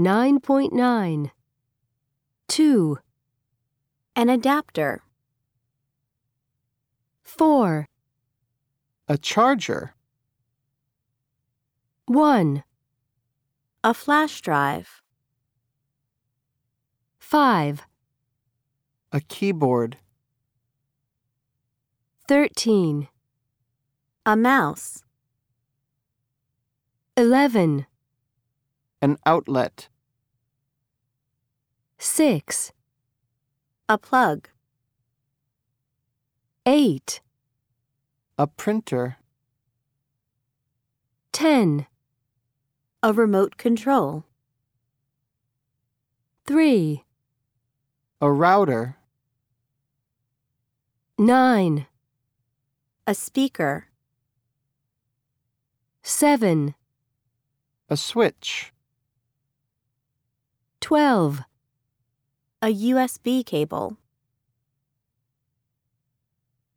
9.9 2 An adapter. 4 A charger. 1 A flash drive. 5 A keyboard. 13 A mouse. 11 An outlet. 6 A plug. 8 A printer. 10 A remote control. 3 A router. 9 A speaker. 7 A switch. 12 A USB cable.